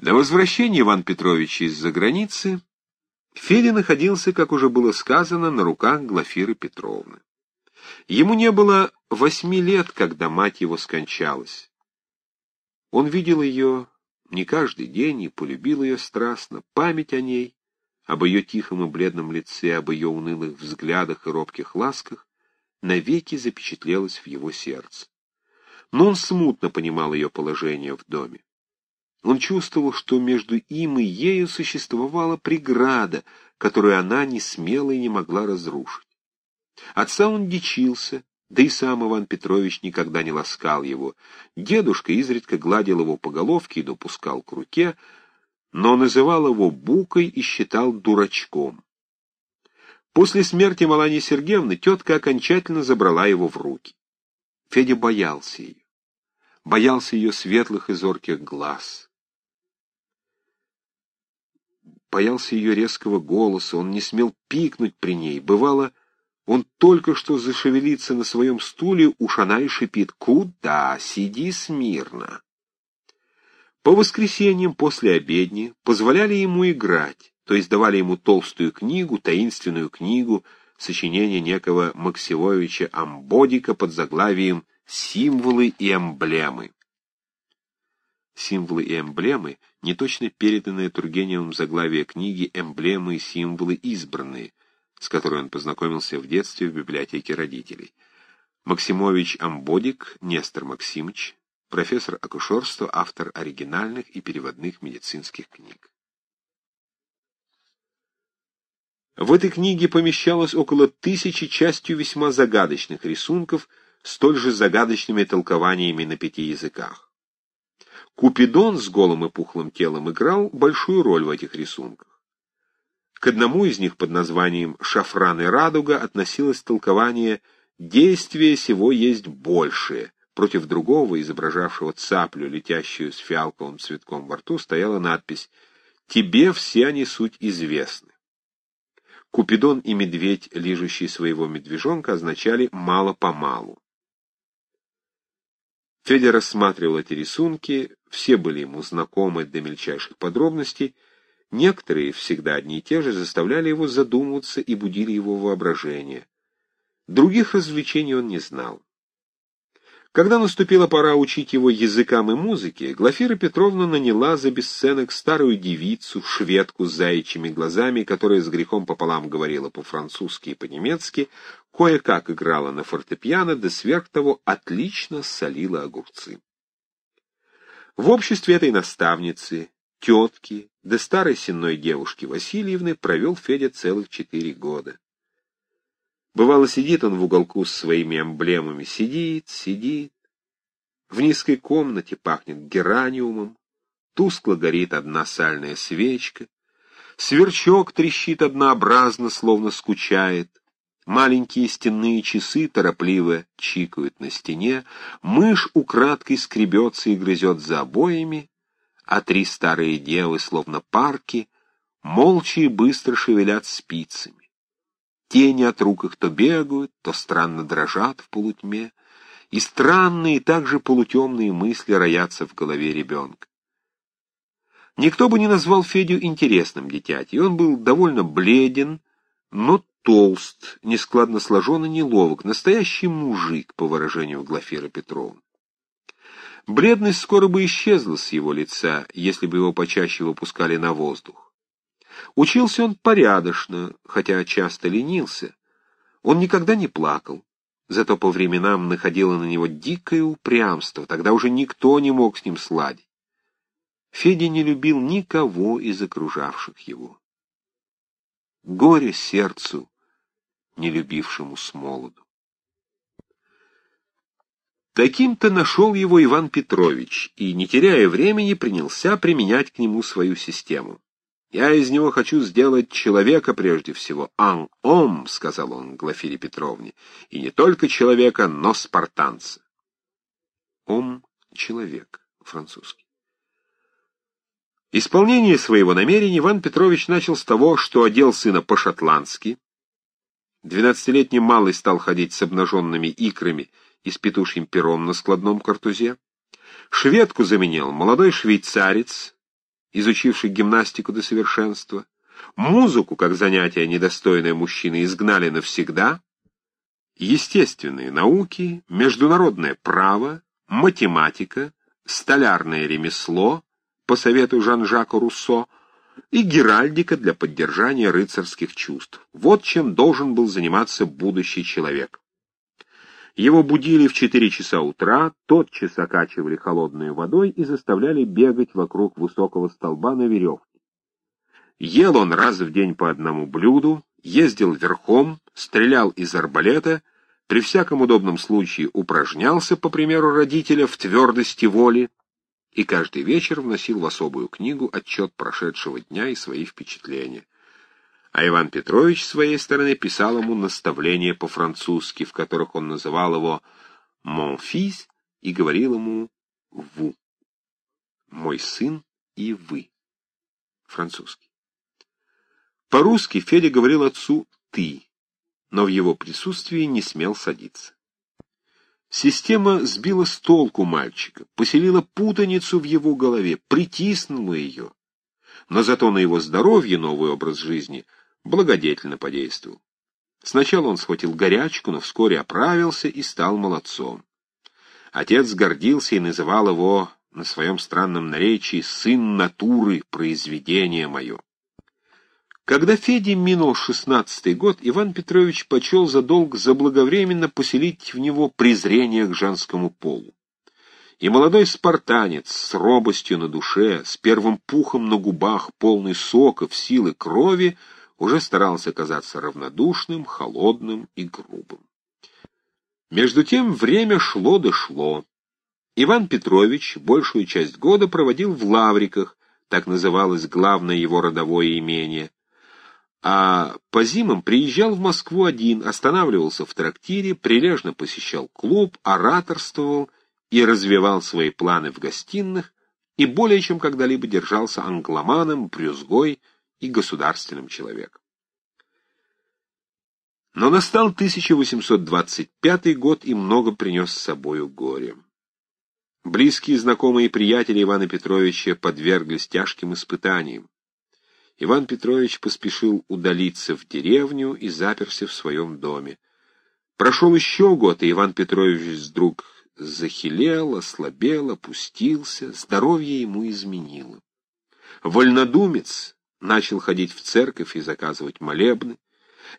До возвращения Иван Петровича из-за границы Федя находился, как уже было сказано, на руках Глафиры Петровны. Ему не было восьми лет, когда мать его скончалась. Он видел ее не каждый день и полюбил ее страстно. Память о ней, об ее тихом и бледном лице, об ее унылых взглядах и робких ласках навеки запечатлелась в его сердце. Но он смутно понимал ее положение в доме. Он чувствовал, что между им и ею существовала преграда, которую она не смела и не могла разрушить. Отца он дичился, да и сам Иван Петрович никогда не ласкал его. Дедушка изредка гладил его по головке и допускал к руке, но называл его букой и считал дурачком. После смерти Малании Сергеевны тетка окончательно забрала его в руки. Федя боялся ее. Боялся ее светлых и зорких глаз боялся ее резкого голоса, он не смел пикнуть при ней. Бывало, он только что зашевелится на своем стуле, уж она и шипит «Куда? Сиди смирно». По воскресеньям после обедни позволяли ему играть, то есть давали ему толстую книгу, таинственную книгу, сочинение некого Максимовича Амбодика под заглавием «Символы и эмблемы» символы и эмблемы, неточно переданные Тургеневым заглавие книги «Эмблемы и символы избранные», с которой он познакомился в детстве в библиотеке родителей. Максимович Амбодик, Нестор Максимович, профессор акушерства, автор оригинальных и переводных медицинских книг. В этой книге помещалось около тысячи частью весьма загадочных рисунков, столь же загадочными толкованиями на пяти языках. Купидон с голым и пухлым телом играл большую роль в этих рисунках. К одному из них под названием «Шафран и радуга» относилось толкование «Действие сего есть большее». Против другого, изображавшего цаплю, летящую с фиалковым цветком во рту, стояла надпись «Тебе все они суть известны». Купидон и медведь, лижущий своего медвежонка, означали «мало-помалу». Федя рассматривал эти рисунки, все были ему знакомы до мельчайших подробностей, некоторые, всегда одни и те же, заставляли его задумываться и будили его воображение. Других развлечений он не знал. Когда наступила пора учить его языкам и музыке, Глафира Петровна наняла за бесценок старую девицу, шведку с заячьими глазами, которая с грехом пополам говорила по-французски и по-немецки, кое-как играла на фортепиано, да сверх того отлично солила огурцы. В обществе этой наставницы, тетки, да старой сенной девушки Васильевны провел Федя целых четыре года. Бывало, сидит он в уголку с своими эмблемами, сидит, сидит. В низкой комнате пахнет гераниумом, тускло горит одна сальная свечка, сверчок трещит однообразно, словно скучает, маленькие стенные часы торопливо чикают на стене, мышь украдкой скребется и грызет за обоями, а три старые девы, словно парки, молча и быстро шевелят спицами. Тени от рук их то бегают, то странно дрожат в полутьме, и странные, также полутемные мысли роятся в голове ребенка. Никто бы не назвал Федю интересным дитятей, он был довольно бледен, но толст, нескладно сложен и неловок, настоящий мужик, по выражению Глафиры Петровны. Бледность скоро бы исчезла с его лица, если бы его почаще выпускали на воздух. Учился он порядочно, хотя часто ленился. Он никогда не плакал, зато по временам находило на него дикое упрямство, тогда уже никто не мог с ним сладить. Федя не любил никого из окружавших его. Горе сердцу, не любившему с молоду. Таким-то нашел его Иван Петрович и, не теряя времени, принялся применять к нему свою систему. Я из него хочу сделать человека прежде всего. «Ан-ом», — сказал он Глафире Петровне, — «и не только человека, но спартанца». «Ом» — человек, французский. Исполнение своего намерения Иван Петрович начал с того, что одел сына по-шотландски. Двенадцатилетний малый стал ходить с обнаженными икрами и с петушьим пером на складном картузе. Шведку заменил молодой швейцарец, изучивший гимнастику до совершенства, музыку, как занятие недостойное мужчины, изгнали навсегда, естественные науки, международное право, математика, столярное ремесло, по совету Жан-Жака Руссо, и геральдика для поддержания рыцарских чувств. Вот чем должен был заниматься будущий человек. Его будили в четыре часа утра, тотчас окачивали холодной водой и заставляли бегать вокруг высокого столба на веревке. Ел он раз в день по одному блюду, ездил верхом, стрелял из арбалета, при всяком удобном случае упражнялся, по примеру родителя, в твердости воли, и каждый вечер вносил в особую книгу отчет прошедшего дня и свои впечатления. А Иван Петрович, с своей стороны, писал ему наставления по-французски, в которых он называл его «mon fils» и говорил ему «vous» — «мой сын» и «вы» — французский. По-русски Федя говорил отцу «ты», но в его присутствии не смел садиться. Система сбила с толку мальчика, поселила путаницу в его голове, притиснула ее. Но зато на его здоровье новый образ жизни благодетельно подействовал. Сначала он схватил горячку, но вскоре оправился и стал молодцом. Отец гордился и называл его на своем странном наречии «сын натуры, произведение мое». Когда Феде минул шестнадцатый год, Иван Петрович почел за долг заблаговременно поселить в него презрение к женскому полу. И молодой спартанец с робостью на душе, с первым пухом на губах, полный соков, силы крови, уже старался казаться равнодушным, холодным и грубым. Между тем время шло да шло. Иван Петрович большую часть года проводил в Лавриках, так называлось главное его родовое имение, а по зимам приезжал в Москву один, останавливался в трактире, прилежно посещал клуб, ораторствовал и развивал свои планы в гостиных, и более чем когда-либо держался англоманом, брюзгой и государственным человеком. Но настал 1825 год и много принес с собою горе. Близкие, знакомые и приятели Ивана Петровича подверглись тяжким испытаниям. Иван Петрович поспешил удалиться в деревню и заперся в своем доме. Прошел еще год, и Иван Петрович вдруг захилел, ослабел, опустился, здоровье ему изменило. Вольнодумец начал ходить в церковь и заказывать молебны.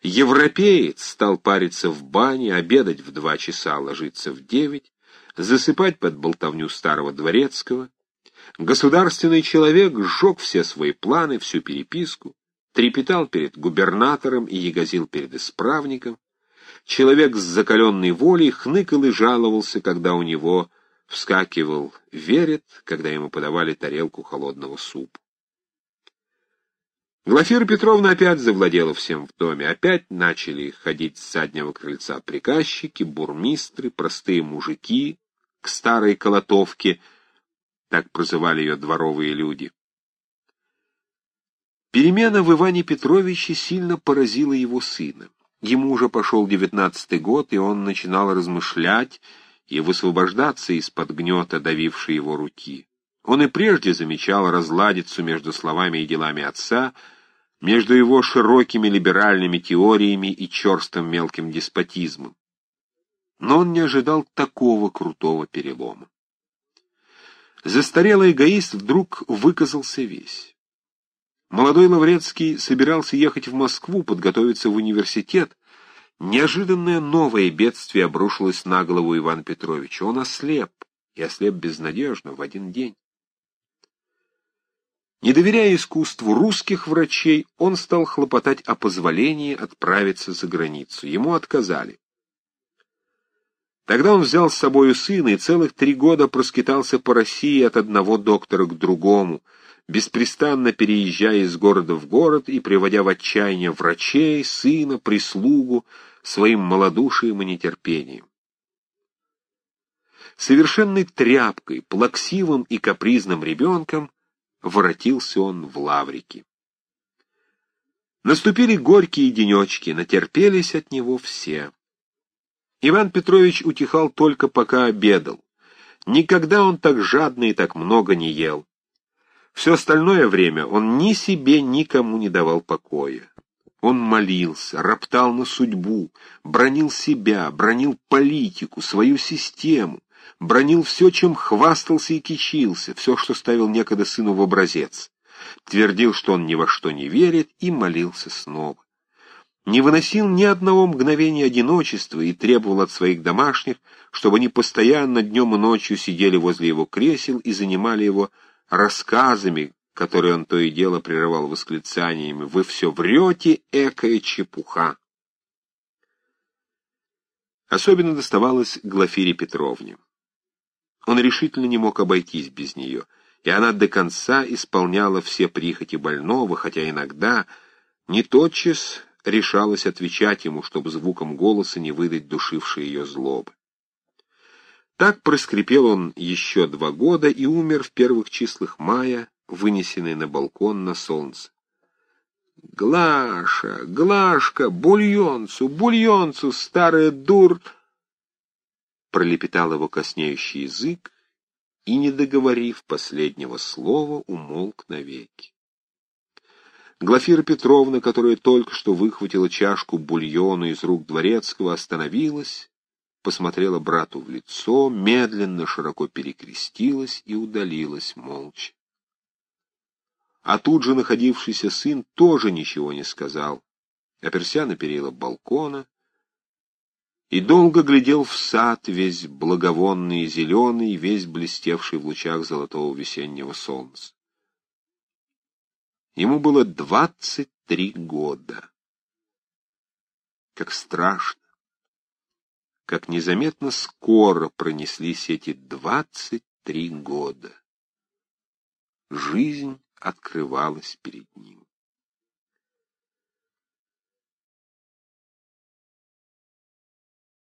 Европеец стал париться в бане, обедать в два часа, ложиться в девять, засыпать под болтовню старого дворецкого — Государственный человек сжег все свои планы, всю переписку, трепетал перед губернатором и ягозил перед исправником. Человек с закаленной волей хныкал и жаловался, когда у него вскакивал верет, когда ему подавали тарелку холодного супа. Глафира Петровна опять завладела всем в доме, опять начали ходить с заднего крыльца приказчики, бурмистры, простые мужики к старой колотовке — так прозывали ее дворовые люди. Перемена в Иване Петровиче сильно поразила его сына. Ему уже пошел девятнадцатый год, и он начинал размышлять и высвобождаться из-под гнета, давившей его руки. Он и прежде замечал разладицу между словами и делами отца, между его широкими либеральными теориями и черстым мелким деспотизмом. Но он не ожидал такого крутого перелома. Застарелый эгоист вдруг выказался весь. Молодой Лаврецкий собирался ехать в Москву, подготовиться в университет. Неожиданное новое бедствие обрушилось на голову Ивана Петровича. Он ослеп, и ослеп безнадежно, в один день. Не доверяя искусству русских врачей, он стал хлопотать о позволении отправиться за границу. Ему отказали. Тогда он взял с собою сына и целых три года проскитался по России от одного доктора к другому, беспрестанно переезжая из города в город и приводя в отчаяние врачей, сына, прислугу, своим малодушием и нетерпением. Совершенной тряпкой, плаксивым и капризным ребенком воротился он в лаврики. Наступили горькие денечки, натерпелись от него все. Иван Петрович утихал только пока обедал. Никогда он так жадно и так много не ел. Все остальное время он ни себе, никому не давал покоя. Он молился, роптал на судьбу, бронил себя, бронил политику, свою систему, бронил все, чем хвастался и кичился, все, что ставил некогда сыну в образец. Твердил, что он ни во что не верит, и молился снова. Не выносил ни одного мгновения одиночества и требовал от своих домашних, чтобы они постоянно днем и ночью сидели возле его кресел и занимали его рассказами, которые он то и дело прерывал восклицаниями «Вы все врете, экая чепуха!» Особенно доставалось Глафире Петровне. Он решительно не мог обойтись без нее, и она до конца исполняла все прихоти больного, хотя иногда, не тотчас, решалась отвечать ему, чтобы звуком голоса не выдать душившей ее злобы. Так проскрипел он еще два года и умер в первых числах мая, вынесенный на балкон на солнце. «Глаша, Глашка, бульонцу, бульонцу, старая дур!» Пролепетал его коснеющий язык, и, не договорив последнего слова, умолк навеки. Глафира Петровна, которая только что выхватила чашку бульона из рук дворецкого, остановилась, посмотрела брату в лицо, медленно, широко перекрестилась и удалилась молча. А тут же находившийся сын тоже ничего не сказал, оперся на перила балкона и долго глядел в сад, весь благовонный и зеленый, весь блестевший в лучах золотого весеннего солнца. Ему было двадцать три года. Как страшно, как незаметно скоро пронеслись эти двадцать три года. Жизнь открывалась перед ним.